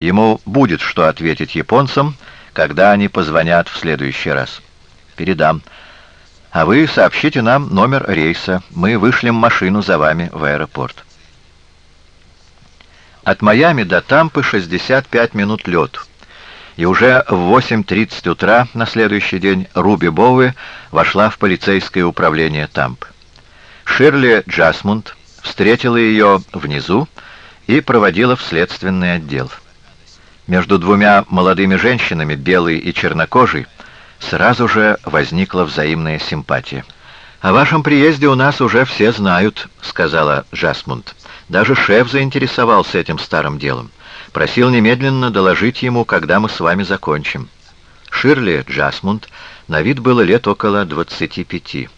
Ему будет что ответить японцам, когда они позвонят в следующий раз. Передам. А вы сообщите нам номер рейса. Мы вышлем машину за вами в аэропорт. От Майами до Тампы 65 минут лету. И уже в 8.30 утра на следующий день Руби Боуэ вошла в полицейское управление Тампы. Ширли Джасмунд встретила ее внизу и проводила в следственный отдел. Между двумя молодыми женщинами, белой и чернокожей, сразу же возникла взаимная симпатия. «О вашем приезде у нас уже все знают», — сказала Жасмунд. «Даже шеф заинтересовался этим старым делом. Просил немедленно доложить ему, когда мы с вами закончим». Ширли Джасмунд на вид было лет около двадцати пяти.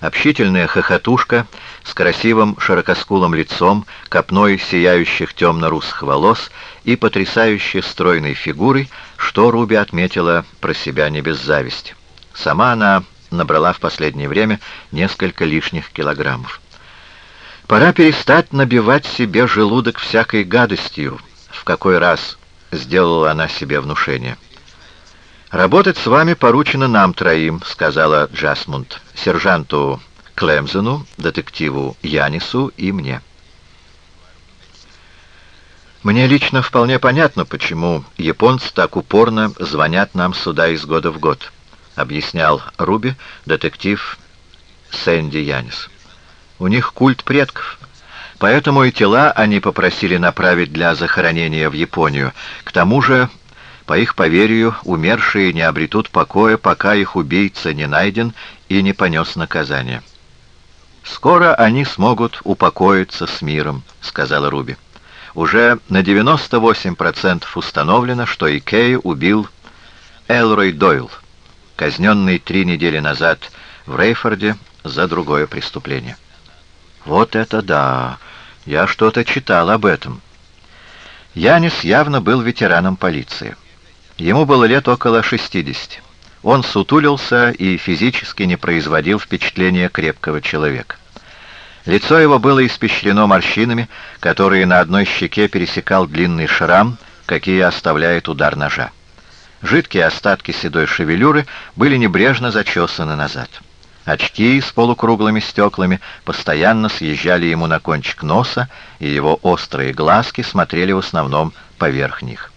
Общительная хохотушка с красивым широкоскулым лицом, копной сияющих темно-русых волос и потрясающей стройной фигурой, что Руби отметила про себя не без зависти. Сама она набрала в последнее время несколько лишних килограммов. Пора перестать набивать себе желудок всякой гадостью, в какой раз сделала она себе внушение. «Работать с вами поручено нам троим», — сказала Джасмунд, сержанту Клемзену, детективу Янису и мне. Мне лично вполне понятно, почему японцы так упорно звонят нам сюда из года в год, объяснял Руби детектив Сэнди Янис. У них культ предков, поэтому и тела они попросили направить для захоронения в Японию. К тому же по их поверью, умершие не обретут покоя, пока их убийца не найден и не понес наказание. «Скоро они смогут упокоиться с миром», — сказала Руби. «Уже на 98% установлено, что Икея убил Элрой Дойл, казненный три недели назад в Рейфорде за другое преступление». «Вот это да! Я что-то читал об этом». Янис явно был ветераном полиции. Ему было лет около 60. Он сутулился и физически не производил впечатления крепкого человека. Лицо его было испещрено морщинами, которые на одной щеке пересекал длинный шрам, какие оставляет удар ножа. Жидкие остатки седой шевелюры были небрежно зачесаны назад. Очки с полукруглыми стеклами постоянно съезжали ему на кончик носа, и его острые глазки смотрели в основном поверх них.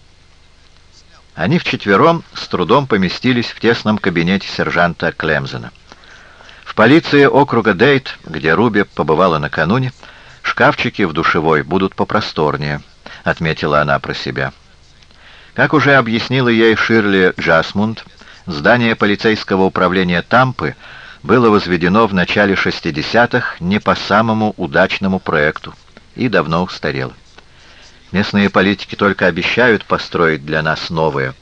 Они вчетвером с трудом поместились в тесном кабинете сержанта Клемзена. В полиции округа Дейт, где Руби побывала накануне, шкафчики в душевой будут попросторнее, отметила она про себя. Как уже объяснила ей Ширли Джасмунд, здание полицейского управления Тампы было возведено в начале 60-х не по самому удачному проекту и давно устарело. Местные политики только обещают построить для нас новое,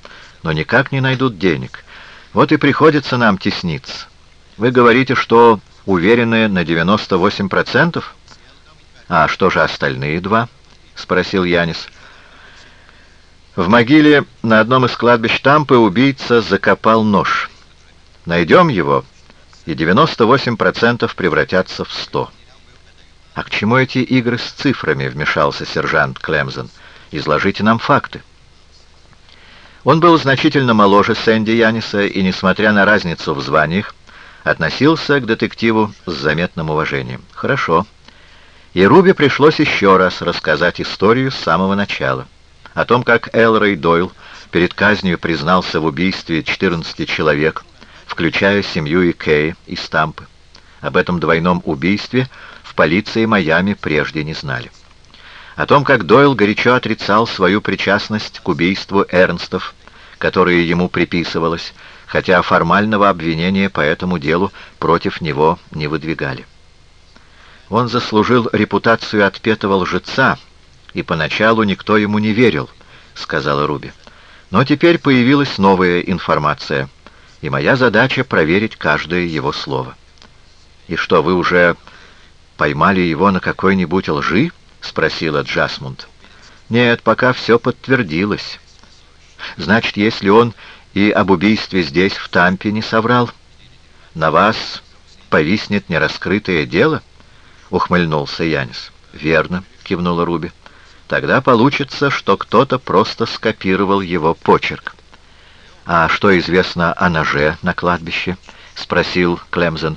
но никак не найдут денег. Вот и приходится нам тесниться. Вы говорите, что уверены на 98%? А что же остальные два? Спросил Янис. В могиле на одном из кладбищ Тампы убийца закопал нож. Найдем его, и 98% превратятся в 100%. «А к чему эти игры с цифрами?» — вмешался сержант Клемзен. «Изложите нам факты». Он был значительно моложе Сэнди Яниса и, несмотря на разницу в званиях, относился к детективу с заметным уважением. «Хорошо». И Руби пришлось еще раз рассказать историю с самого начала. О том, как Элрой Дойл перед казнью признался в убийстве 14 человек, включая семью Икеи и Стампы. Об этом двойном убийстве в полиции Майами прежде не знали. О том, как Дойл горячо отрицал свою причастность к убийству Эрнстов, которое ему приписывалось, хотя формального обвинения по этому делу против него не выдвигали. Он заслужил репутацию отпетого лжеца, и поначалу никто ему не верил, сказала Руби. Но теперь появилась новая информация, и моя задача проверить каждое его слово. И что, вы уже поймали его на какой-нибудь лжи?» — спросила Джасмунд. «Нет, пока все подтвердилось. Значит, если он и об убийстве здесь, в Тампе, не соврал, на вас повиснет нераскрытое дело?» — ухмыльнулся Янис. «Верно», — кивнула Руби. Тогда получится, что кто-то просто скопировал его почерк. «А что известно о ноже на кладбище?» — спросил Клемзен.